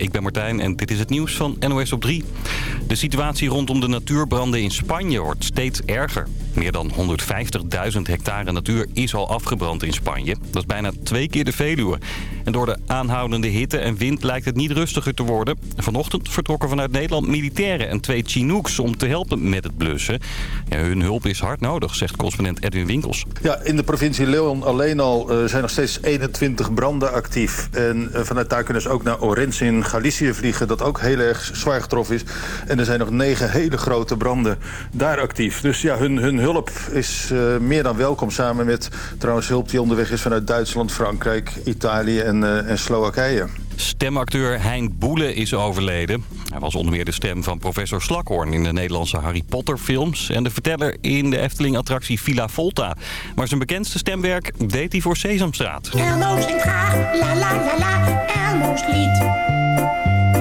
it ik ben Martijn en dit is het nieuws van NOS op 3. De situatie rondom de natuurbranden in Spanje wordt steeds erger. Meer dan 150.000 hectare natuur is al afgebrand in Spanje. Dat is bijna twee keer de Veluwe. En door de aanhoudende hitte en wind lijkt het niet rustiger te worden. Vanochtend vertrokken vanuit Nederland militairen en twee Chinooks om te helpen met het blussen. Ja, hun hulp is hard nodig, zegt correspondent Edwin Winkels. Ja, in de provincie Leon alleen al uh, zijn nog steeds 21 branden actief. En uh, vanuit daar kunnen ze ook naar Orense in Galicië vliegen, dat ook heel erg zwaar getroffen is. En er zijn nog negen hele grote branden daar actief. Dus ja, hun, hun hulp is uh, meer dan welkom samen met trouwens hulp die onderweg is vanuit Duitsland, Frankrijk, Italië en, uh, en Slowakije. Stemacteur Hein Boele is overleden. Hij was onder meer de stem van professor Slakhoorn in de Nederlandse Harry Potter films... en de verteller in de Efteling-attractie Villa Volta. Maar zijn bekendste stemwerk deed hij voor Sesamstraat. Elmo zingt graag, la la la la, Elmo's lied.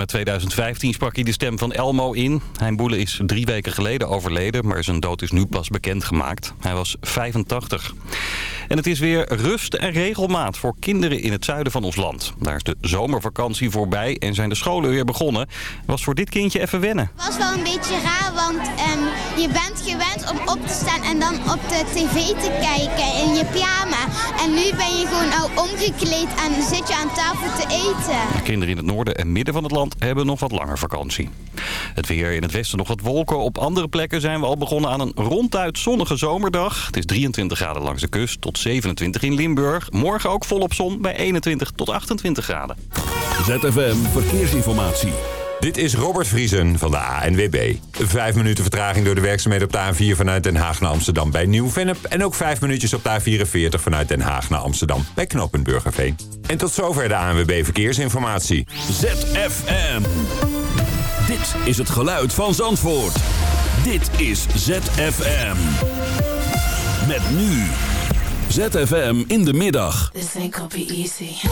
met 2015 sprak hij de stem van Elmo in. Hein Boele is drie weken geleden overleden, maar zijn dood is nu pas bekendgemaakt. Hij was 85. En het is weer rust en regelmaat voor kinderen in het zuiden van ons land. Daar is de zomervakantie voorbij en zijn de scholen weer begonnen. Was voor dit kindje even wennen. Het was wel een beetje raar, want ehm, je bent gewend om op te staan en dan op de tv te kijken in je pyjama. En nu ben je gewoon al omgekleed en zit je aan tafel te eten. Kinderen in het noorden en midden van het land hebben nog wat langer vakantie. Het weer in het westen nog wat wolken. Op andere plekken zijn we al begonnen aan een ronduit zonnige zomerdag. Het is 23 graden langs de kust tot 27 in Limburg. Morgen ook volop zon bij 21 tot 28 graden. ZFM Verkeersinformatie. Dit is Robert Vriesen van de ANWB. Vijf minuten vertraging door de werkzaamheden op de A4 vanuit Den Haag naar Amsterdam bij Nieuw-Vennep. En ook vijf minuutjes op de A44 vanuit Den Haag naar Amsterdam bij Knoppen Burgerveen. En tot zover de ANWB Verkeersinformatie. ZFM. Dit is het geluid van Zandvoort. Dit is ZFM. Met nu. ZFM in de middag. This ain't gonna be easy.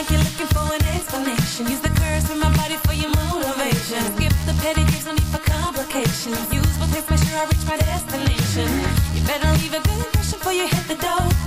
Like you're looking for an explanation. Use the curves from my body for your motivation. Skip the petty gives, no need for complications. Use what takes, make sure I reach my destination. You better leave a good impression before you hit the door.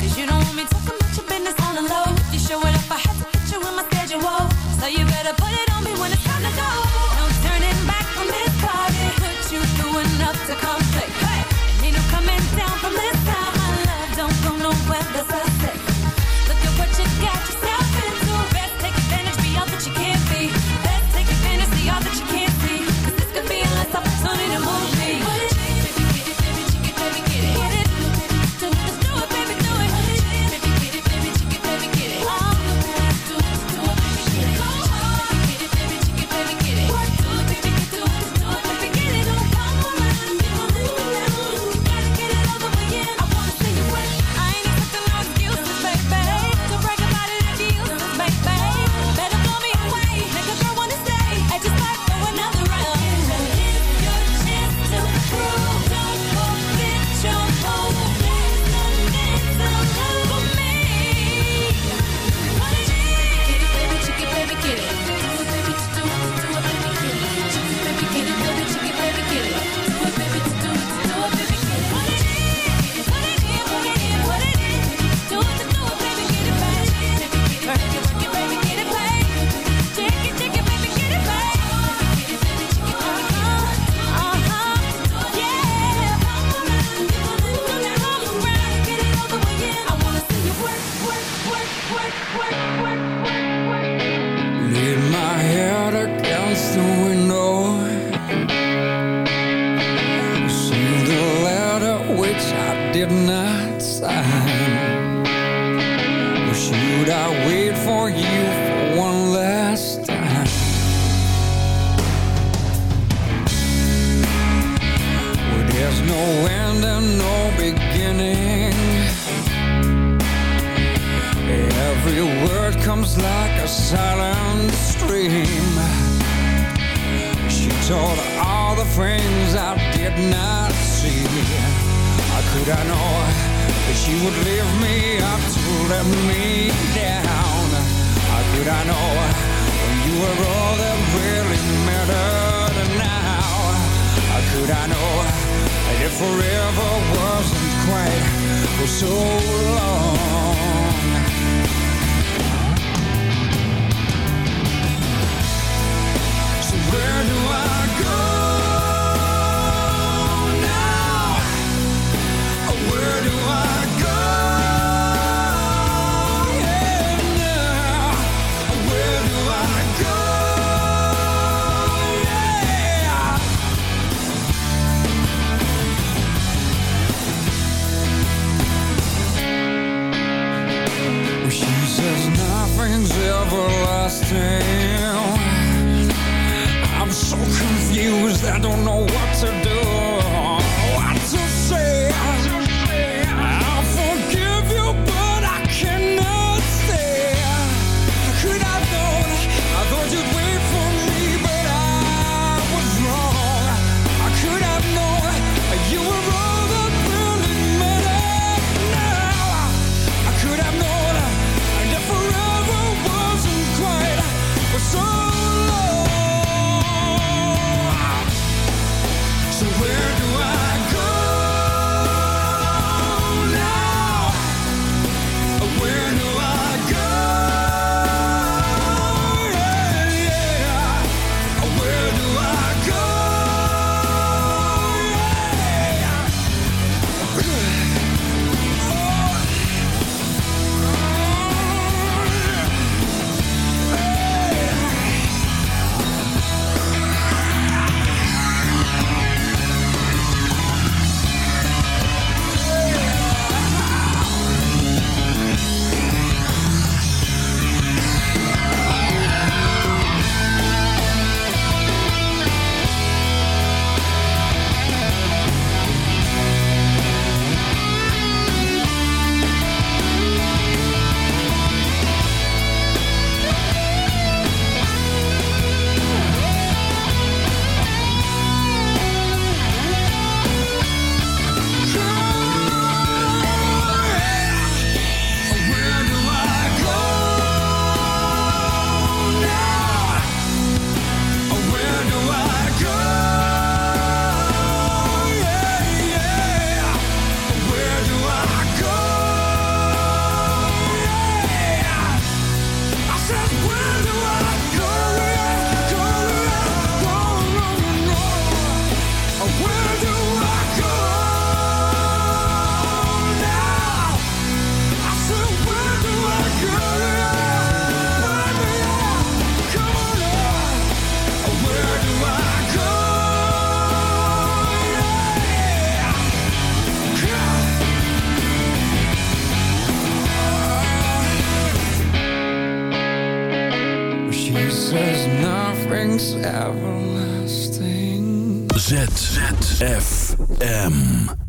ZFM.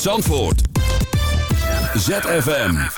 Zandvoort. ZFM.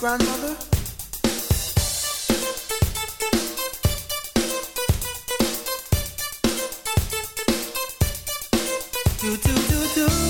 Grandmother? Do, do, do, do.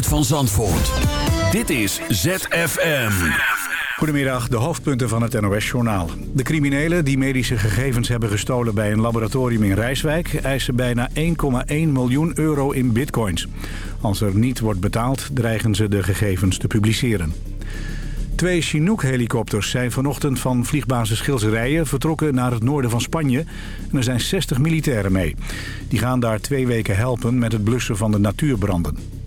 van Zandvoort. Dit is ZFM. Goedemiddag, de hoofdpunten van het NOS-journaal. De criminelen die medische gegevens hebben gestolen bij een laboratorium in Rijswijk... eisen bijna 1,1 miljoen euro in bitcoins. Als er niet wordt betaald, dreigen ze de gegevens te publiceren. Twee Chinook-helikopters zijn vanochtend van vliegbasis Schilzerijen vertrokken naar het noorden van Spanje. En er zijn 60 militairen mee. Die gaan daar twee weken helpen met het blussen van de natuurbranden.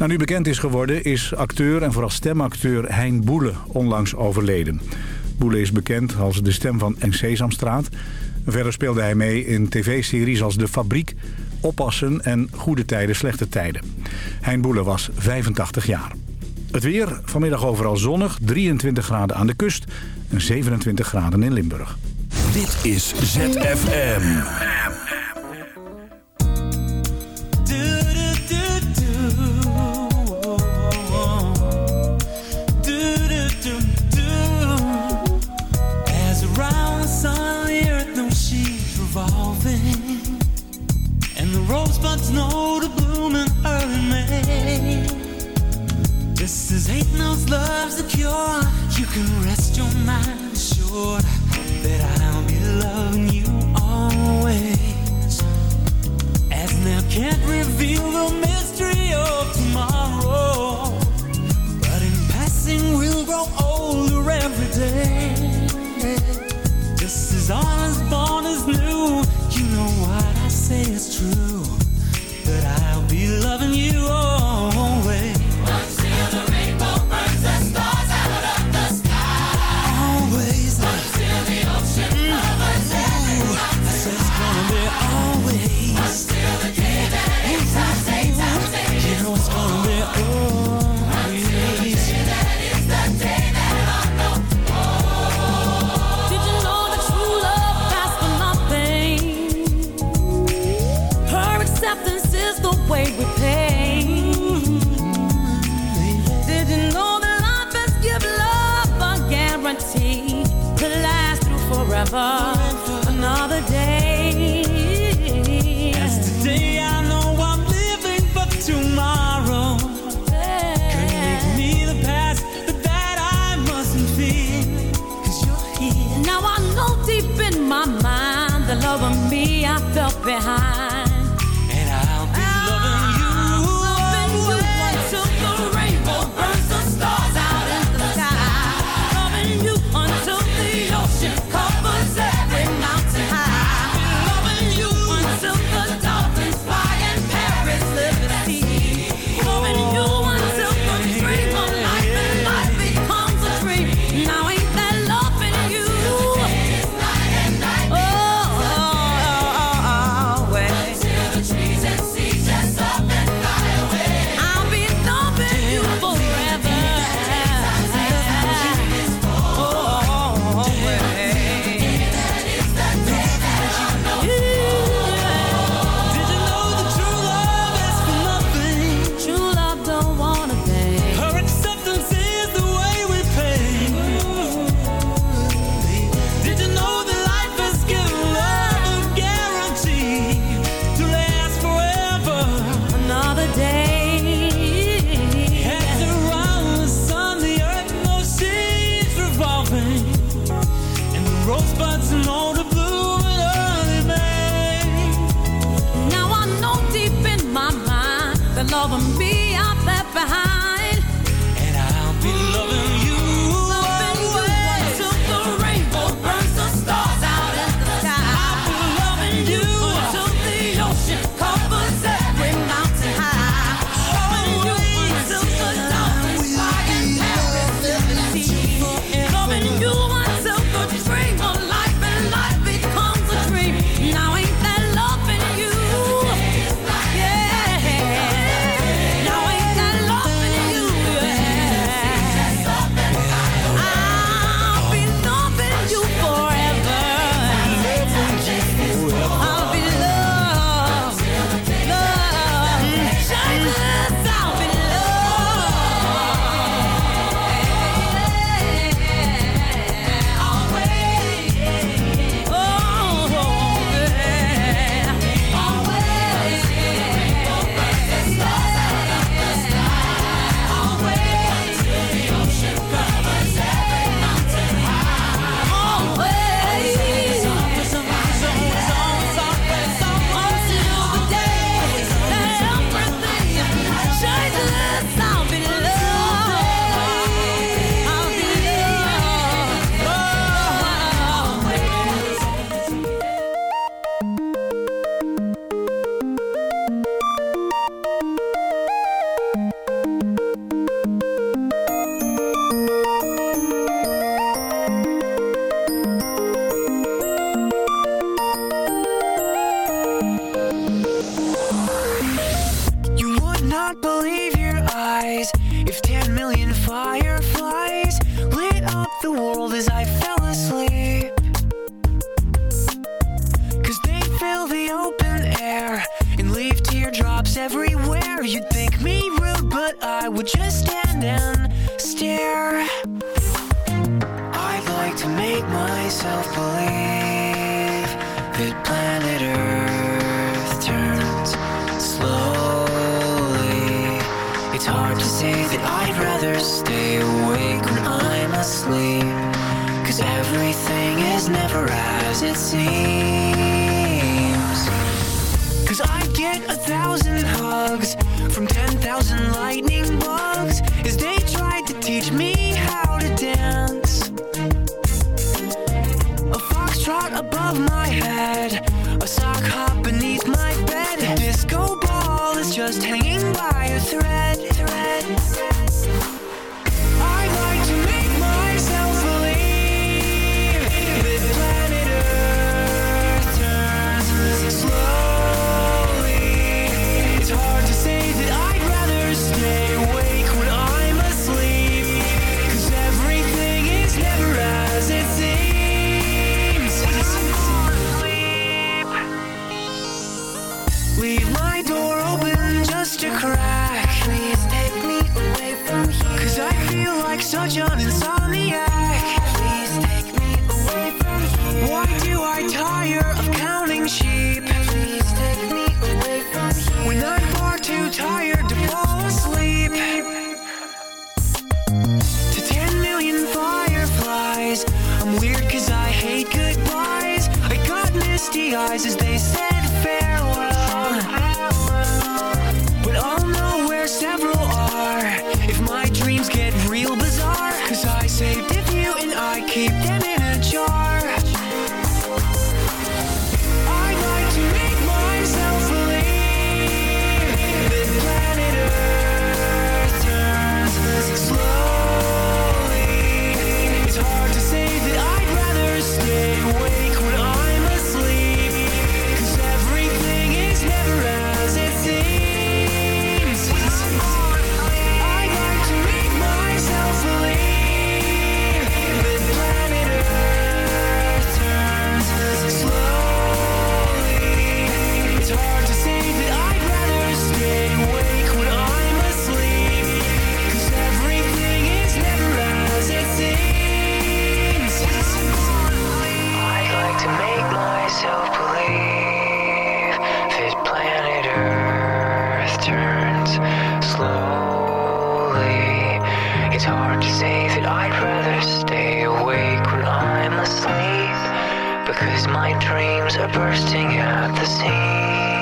Nou, nu bekend is geworden is acteur en vooral stemacteur Hein Boele onlangs overleden. Boele is bekend als de stem van N. Sesamstraat. Verder speelde hij mee in tv-series als De Fabriek, Oppassen en Goede Tijden, Slechte Tijden. Hein Boele was 85 jaar. Het weer, vanmiddag overal zonnig, 23 graden aan de kust en 27 graden in Limburg. Dit is ZFM. Faith knows love's a cure. You can rest your mind assured that I'll be loving you always. As now can't reveal the dreams are bursting at the seams.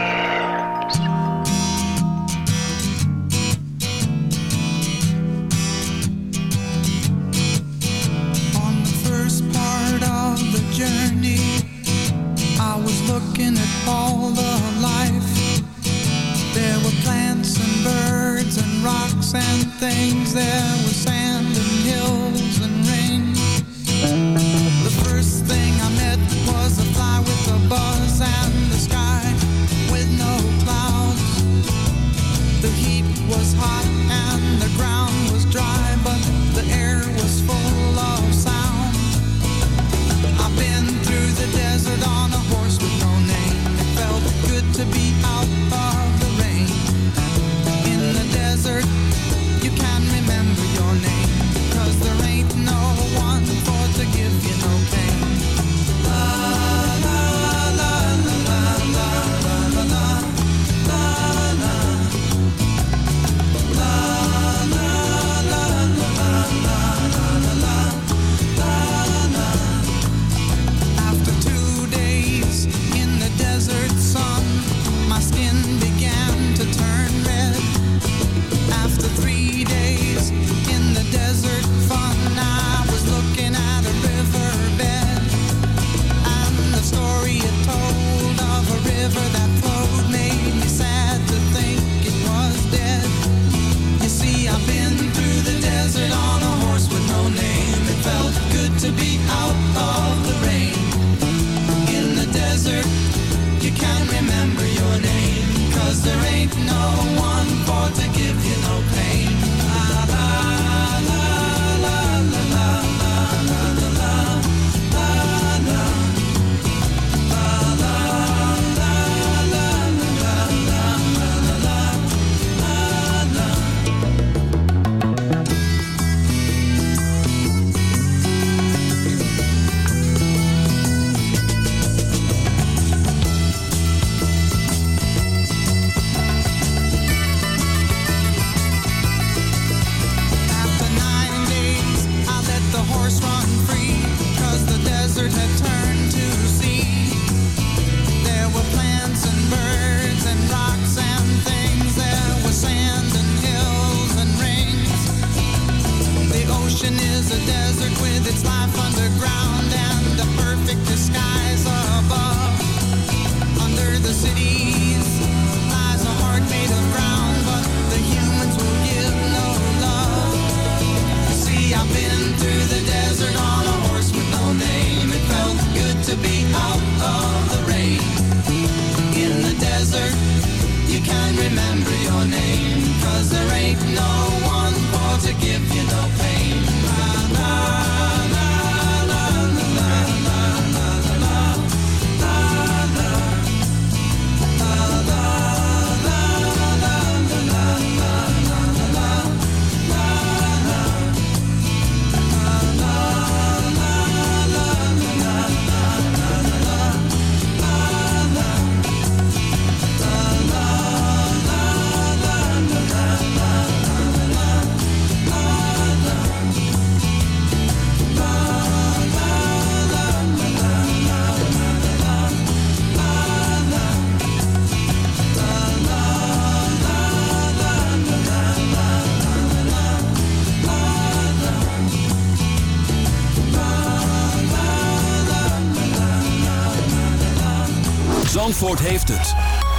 Zandvoort heeft het.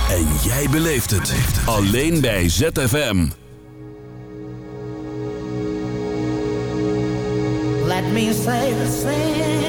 En jij beleeft het. Alleen bij ZFM. Let me say the same.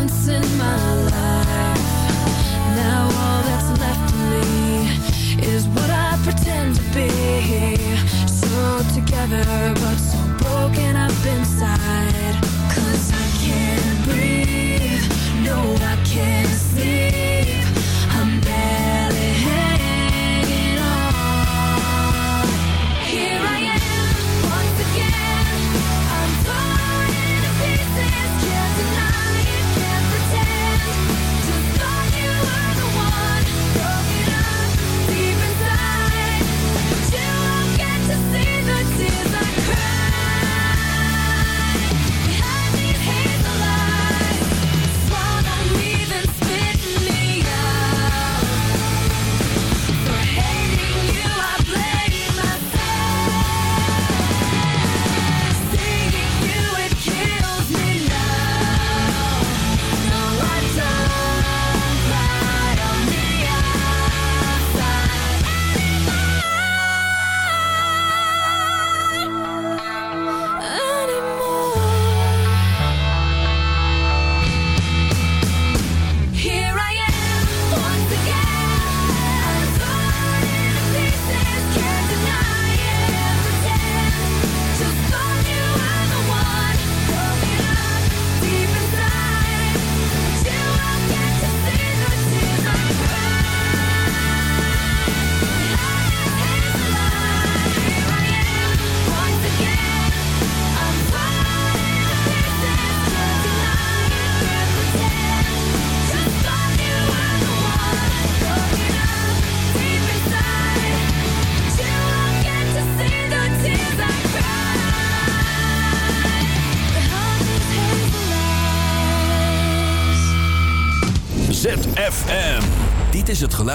once in my life. Now all that's left me is what I pretend to be. So together, but so broken up inside. Cause I can't breathe. No, I can't.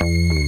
Música